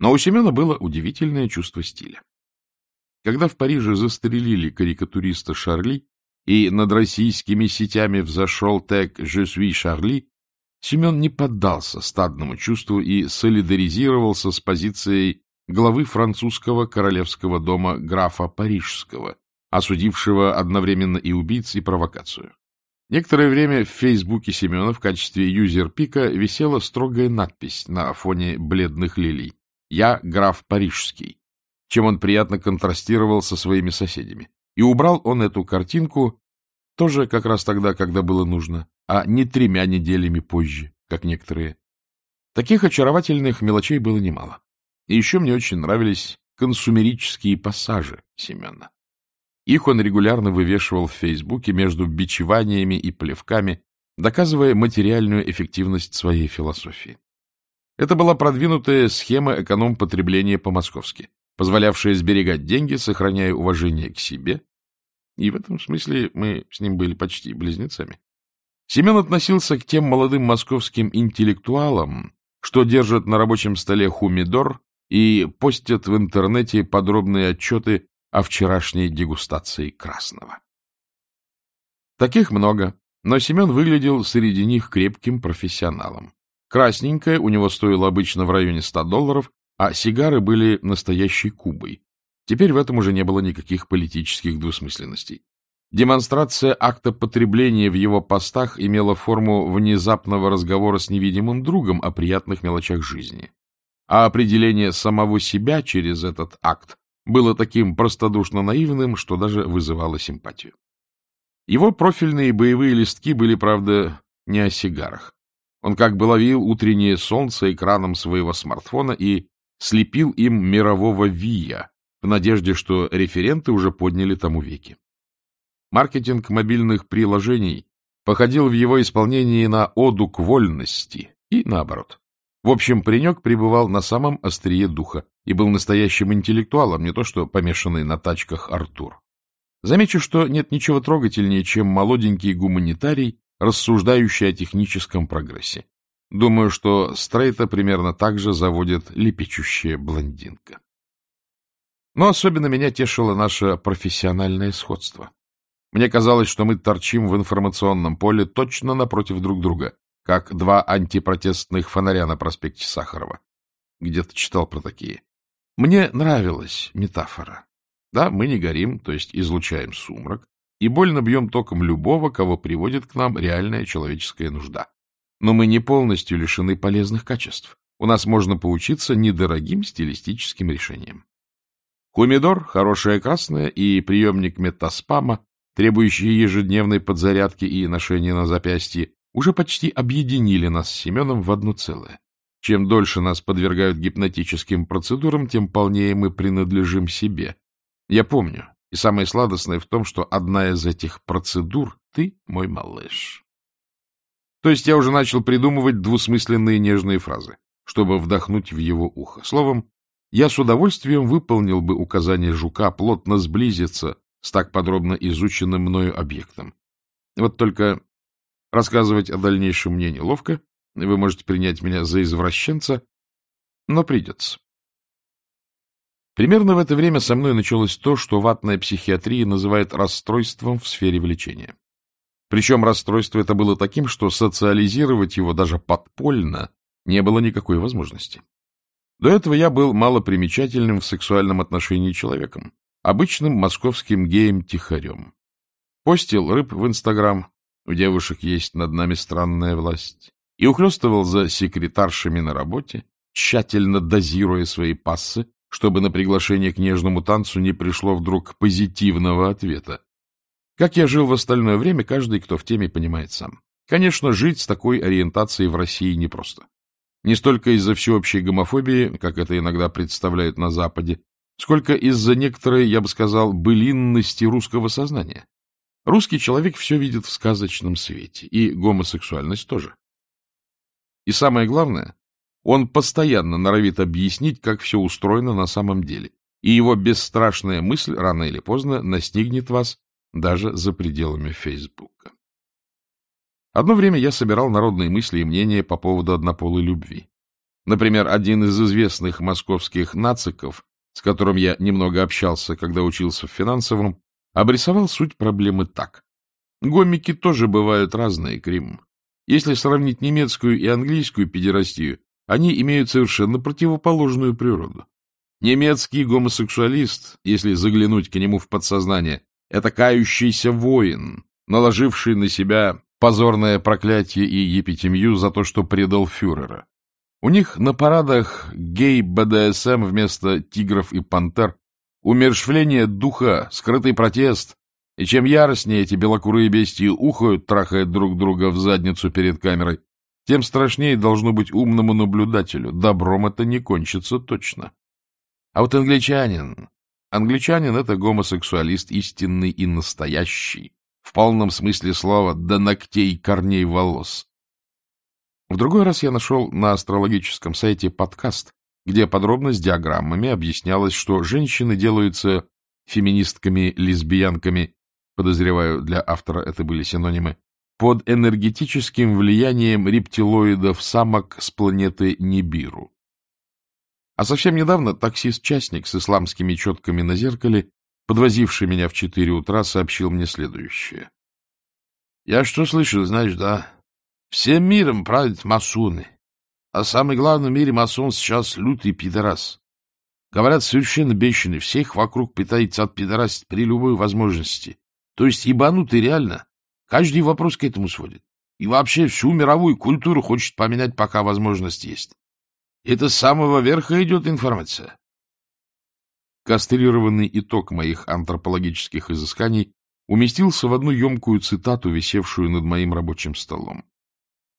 Но у Семена было удивительное чувство стиля. Когда в Париже застрелили карикатуриста Шарли, и над российскими сетями взошел тег «Je suis Шарли», Семен не поддался стадному чувству и солидаризировался с позицией главы французского королевского дома графа Парижского, осудившего одновременно и убийц, и провокацию. Некоторое время в фейсбуке Семена в качестве юзер-пика висела строгая надпись на фоне бледных лилий «Я граф Парижский», чем он приятно контрастировал со своими соседями. И убрал он эту картинку тоже как раз тогда, когда было нужно, а не тремя неделями позже, как некоторые. Таких очаровательных мелочей было немало. И еще мне очень нравились консумерические пассажи Семена. Их он регулярно вывешивал в Фейсбуке между бичеваниями и плевками, доказывая материальную эффективность своей философии. Это была продвинутая схема эконом-потребления по-московски, позволявшая сберегать деньги, сохраняя уважение к себе, и в этом смысле мы с ним были почти близнецами. Семен относился к тем молодым московским интеллектуалам, что держат на рабочем столе хумидор и постят в интернете подробные отчеты о вчерашней дегустации красного. Таких много, но Семен выглядел среди них крепким профессионалом. Красненькое у него стоило обычно в районе 100 долларов, а сигары были настоящей Кубой. Теперь в этом уже не было никаких политических двусмысленностей. Демонстрация акта потребления в его постах имела форму внезапного разговора с невидимым другом о приятных мелочах жизни. А определение самого себя через этот акт было таким простодушно наивным, что даже вызывало симпатию. Его профильные боевые листки были, правда, не о сигарах. Он как бы ловил утреннее солнце экраном своего смартфона и слепил им мирового вия, в надежде, что референты уже подняли тому веки. Маркетинг мобильных приложений походил в его исполнении на оду к вольности и наоборот. В общем, паренек пребывал на самом острие духа и был настоящим интеллектуалом, не то что помешанный на тачках Артур. Замечу, что нет ничего трогательнее, чем молоденький гуманитарий, рассуждающий о техническом прогрессе. Думаю, что Стрейта примерно так же заводит лепечущая блондинка. Но особенно меня тешило наше профессиональное сходство. Мне казалось, что мы торчим в информационном поле точно напротив друг друга, как два антипротестных фонаря на проспекте Сахарова. Где-то читал про такие. Мне нравилась метафора. Да, мы не горим, то есть излучаем сумрак, и больно бьем током любого, кого приводит к нам реальная человеческая нужда. Но мы не полностью лишены полезных качеств. У нас можно поучиться недорогим стилистическим решениям. Хумидор, хорошая красная и приемник метаспама требующие ежедневной подзарядки и ношения на запястье, уже почти объединили нас с Семеном в одно целое. Чем дольше нас подвергают гипнотическим процедурам, тем полнее мы принадлежим себе. Я помню, и самое сладостное в том, что одна из этих процедур — ты мой малыш. То есть я уже начал придумывать двусмысленные нежные фразы, чтобы вдохнуть в его ухо. Словом, я с удовольствием выполнил бы указание жука плотно сблизиться с так подробно изученным мною объектом. Вот только рассказывать о дальнейшем мне неловко, вы можете принять меня за извращенца, но придется. Примерно в это время со мной началось то, что ватная психиатрия называет расстройством в сфере влечения. Причем расстройство это было таким, что социализировать его даже подпольно не было никакой возможности. До этого я был малопримечательным в сексуальном отношении человеком обычным московским геем-тихарем. Постил рыб в Инстаграм, у девушек есть над нами странная власть, и ухлёстывал за секретаршами на работе, тщательно дозируя свои пассы, чтобы на приглашение к нежному танцу не пришло вдруг позитивного ответа. Как я жил в остальное время, каждый, кто в теме, понимает сам. Конечно, жить с такой ориентацией в России непросто. Не столько из-за всеобщей гомофобии, как это иногда представляют на Западе, сколько из-за некоторой, я бы сказал, былинности русского сознания. Русский человек все видит в сказочном свете, и гомосексуальность тоже. И самое главное, он постоянно норовит объяснить, как все устроено на самом деле, и его бесстрашная мысль рано или поздно настигнет вас даже за пределами Фейсбука. Одно время я собирал народные мысли и мнения по поводу однополой любви. Например, один из известных московских нациков, с которым я немного общался, когда учился в финансовом, обрисовал суть проблемы так. Гомики тоже бывают разные, Крим. Если сравнить немецкую и английскую педерастию, они имеют совершенно противоположную природу. Немецкий гомосексуалист, если заглянуть к нему в подсознание, это кающийся воин, наложивший на себя позорное проклятие и епитемью за то, что предал фюрера. У них на парадах гей-БДСМ вместо тигров и пантер, умершвление духа, скрытый протест, и чем яростнее эти белокурые бестии ухают, трахая друг друга в задницу перед камерой, тем страшнее должно быть умному наблюдателю. Добром это не кончится точно. А вот англичанин... Англичанин — это гомосексуалист истинный и настоящий, в полном смысле слова, до ногтей корней волос. В другой раз я нашел на астрологическом сайте подкаст, где подробно с диаграммами объяснялось, что женщины делаются феминистками-лесбиянками, подозреваю, для автора это были синонимы, под энергетическим влиянием рептилоидов-самок с планеты Нибиру. А совсем недавно таксист-частник с исламскими четками на зеркале, подвозивший меня в четыре утра, сообщил мне следующее. — Я что слышал, знаешь, да? Всем миром правят масоны. А самый главный в мире масон сейчас лютый пидорас. Говорят, совершенно бешеный, всех вокруг пытается отпидорасить при любой возможности. То есть ебанутый реально. Каждый вопрос к этому сводит. И вообще всю мировую культуру хочет поменять, пока возможность есть. Это с самого верха идет информация. Кастрированный итог моих антропологических изысканий уместился в одну емкую цитату, висевшую над моим рабочим столом.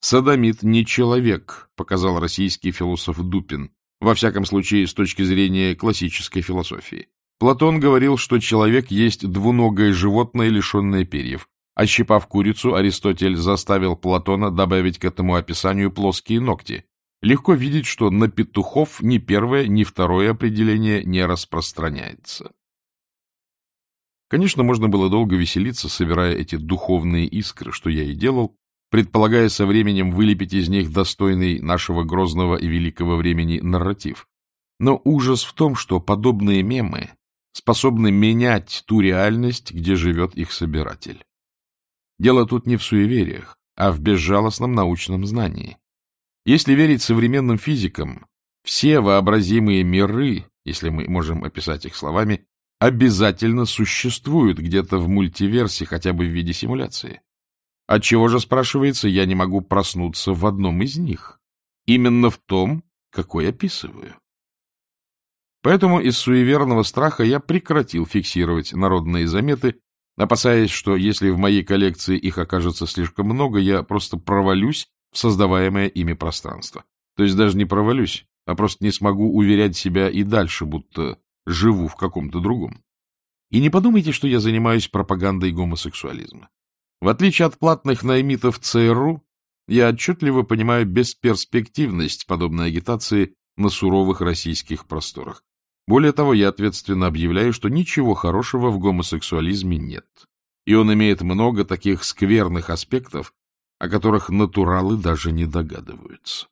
«Садомит не человек», — показал российский философ Дупин, во всяком случае с точки зрения классической философии. Платон говорил, что человек есть двуногое животное, лишенное перьев. Ощипав курицу, Аристотель заставил Платона добавить к этому описанию плоские ногти, легко видеть, что на петухов ни первое, ни второе определение не распространяется. Конечно, можно было долго веселиться, собирая эти духовные искры, что я и делал, предполагая со временем вылепить из них достойный нашего грозного и великого времени нарратив. Но ужас в том, что подобные мемы способны менять ту реальность, где живет их собиратель. Дело тут не в суевериях, а в безжалостном научном знании. Если верить современным физикам, все вообразимые миры, если мы можем описать их словами, обязательно существуют где-то в мультиверсе, хотя бы в виде симуляции. Отчего же, спрашивается, я не могу проснуться в одном из них? Именно в том, какой описываю. Поэтому из суеверного страха я прекратил фиксировать народные заметы, опасаясь, что если в моей коллекции их окажется слишком много, я просто провалюсь в создаваемое ими пространство. То есть даже не провалюсь, а просто не смогу уверять себя и дальше, будто живу в каком-то другом. И не подумайте, что я занимаюсь пропагандой гомосексуализма. В отличие от платных наймитов ЦРУ, я отчетливо понимаю бесперспективность подобной агитации на суровых российских просторах. Более того, я ответственно объявляю, что ничего хорошего в гомосексуализме нет. И он имеет много таких скверных аспектов, о которых натуралы даже не догадываются.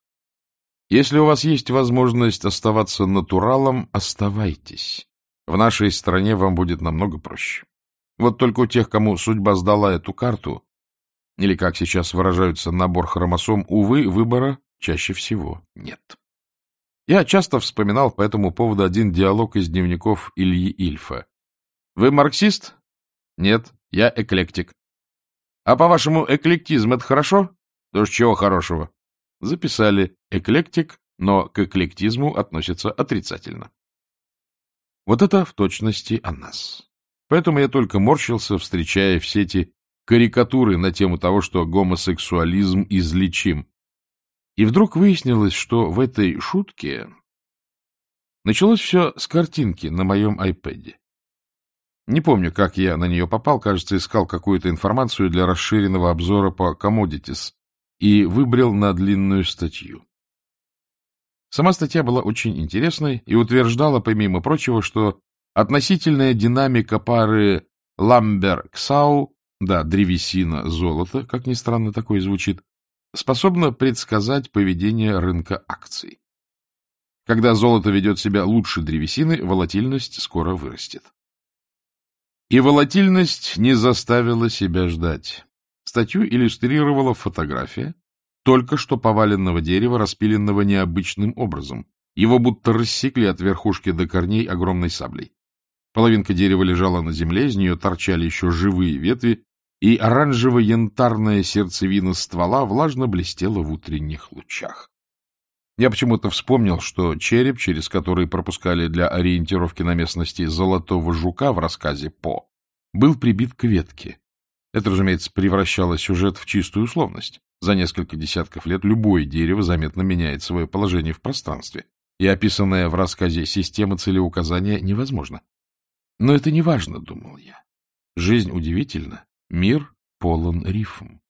Если у вас есть возможность оставаться натуралом, оставайтесь. В нашей стране вам будет намного проще. Вот только у тех, кому судьба сдала эту карту, или, как сейчас выражаются, набор хромосом, увы, выбора чаще всего нет. Я часто вспоминал по этому поводу один диалог из дневников Ильи Ильфа. «Вы марксист?» «Нет, я эклектик». А по-вашему, эклектизм — это хорошо? То ж чего хорошего? Записали эклектик, но к эклектизму относится отрицательно. Вот это в точности о нас. Поэтому я только морщился, встречая все эти карикатуры на тему того, что гомосексуализм излечим. И вдруг выяснилось, что в этой шутке началось все с картинки на моем айпэде. Не помню, как я на нее попал, кажется, искал какую-то информацию для расширенного обзора по commodities и выбрал на длинную статью. Сама статья была очень интересной и утверждала, помимо прочего, что относительная динамика пары Ламбер-Ксау, да, древесина, золото, как ни странно такое звучит, способна предсказать поведение рынка акций. Когда золото ведет себя лучше древесины, волатильность скоро вырастет. И волатильность не заставила себя ждать. Статью иллюстрировала фотография только что поваленного дерева, распиленного необычным образом. Его будто рассекли от верхушки до корней огромной саблей. Половинка дерева лежала на земле, из нее торчали еще живые ветви, и оранжево-янтарная сердцевина ствола влажно блестела в утренних лучах. Я почему-то вспомнил, что череп, через который пропускали для ориентировки на местности золотого жука в рассказе По, был прибит к ветке. Это, разумеется, превращало сюжет в чистую условность. За несколько десятков лет любое дерево заметно меняет свое положение в пространстве, и описанная в рассказе система целеуказания невозможна. Но это не важно, думал я. Жизнь удивительна, мир полон рифм.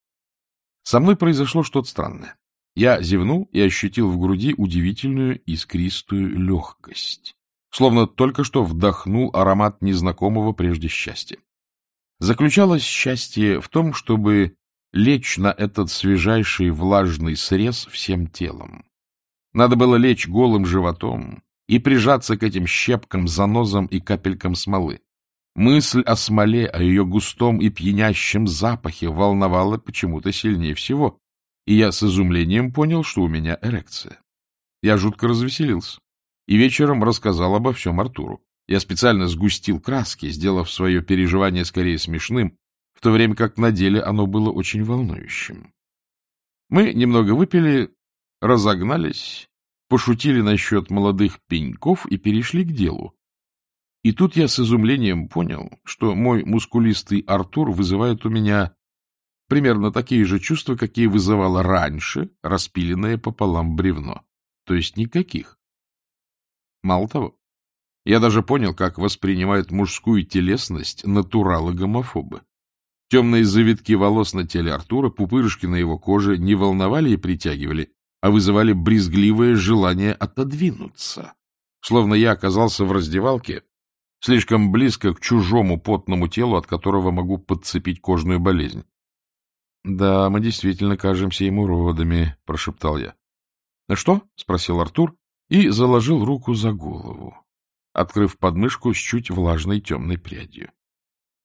Со мной произошло что-то странное. Я зевнул и ощутил в груди удивительную искристую легкость, словно только что вдохнул аромат незнакомого прежде счастья. Заключалось счастье в том, чтобы лечь на этот свежайший влажный срез всем телом. Надо было лечь голым животом и прижаться к этим щепкам, занозам и капелькам смолы. Мысль о смоле, о ее густом и пьянящем запахе волновала почему-то сильнее всего, и я с изумлением понял, что у меня эрекция. Я жутко развеселился и вечером рассказал обо всем Артуру. Я специально сгустил краски, сделав свое переживание скорее смешным, в то время как на деле оно было очень волнующим. Мы немного выпили, разогнались, пошутили насчет молодых пеньков и перешли к делу. И тут я с изумлением понял, что мой мускулистый Артур вызывает у меня примерно такие же чувства, какие вызывало раньше распиленное пополам бревно. То есть никаких. Мало того, я даже понял, как воспринимают мужскую телесность натуралы-гомофобы. Темные завитки волос на теле Артура, пупырышки на его коже не волновали и притягивали, а вызывали брезгливое желание отодвинуться. Словно я оказался в раздевалке слишком близко к чужому потному телу, от которого могу подцепить кожную болезнь. — Да, мы действительно кажемся ему родами, — прошептал я. — Что? — спросил Артур и заложил руку за голову, открыв подмышку с чуть влажной темной прядью.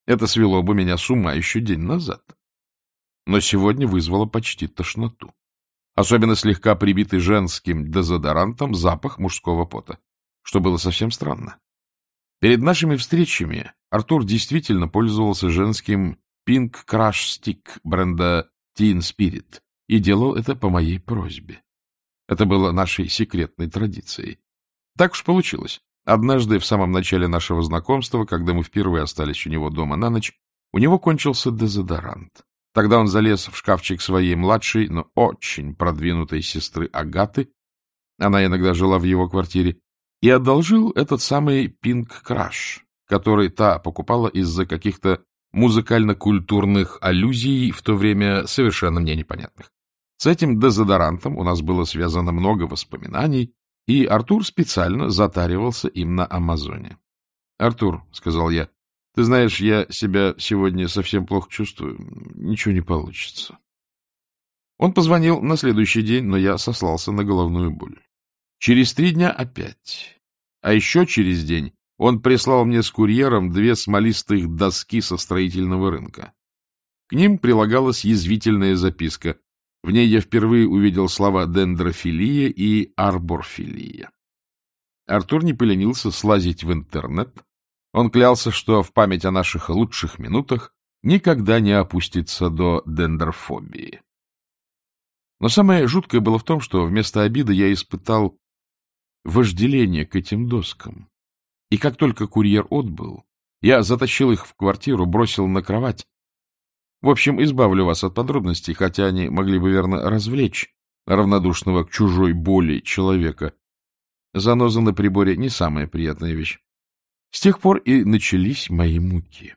Это свело бы меня с ума еще день назад. Но сегодня вызвало почти тошноту. Особенно слегка прибитый женским дезодорантом запах мужского пота, что было совсем странно. Перед нашими встречами Артур действительно пользовался женским Pink Crush Stick бренда Teen Spirit и делал это по моей просьбе. Это было нашей секретной традицией. Так уж получилось. Однажды, в самом начале нашего знакомства, когда мы впервые остались у него дома на ночь, у него кончился дезодорант. Тогда он залез в шкафчик своей младшей, но очень продвинутой сестры Агаты, она иногда жила в его квартире, и одолжил этот самый Crush, который та покупала из-за каких-то музыкально-культурных аллюзий, в то время совершенно мне непонятных. С этим дезодорантом у нас было связано много воспоминаний, и Артур специально затаривался им на Амазоне. — Артур, — сказал я, — ты знаешь, я себя сегодня совсем плохо чувствую. Ничего не получится. Он позвонил на следующий день, но я сослался на головную боль. Через три дня опять. А еще через день он прислал мне с курьером две смолистых доски со строительного рынка. К ним прилагалась язвительная записка. В ней я впервые увидел слова дендрофилия и арборфилия. Артур не поленился слазить в интернет. Он клялся, что в память о наших лучших минутах никогда не опустится до дендрофобии. Но самое жуткое было в том, что вместо обиды я испытал вожделение к этим доскам. И как только курьер отбыл, я затащил их в квартиру, бросил на кровать. В общем, избавлю вас от подробностей, хотя они могли бы верно развлечь равнодушного к чужой боли человека. Заноза на приборе — не самая приятная вещь. С тех пор и начались мои муки.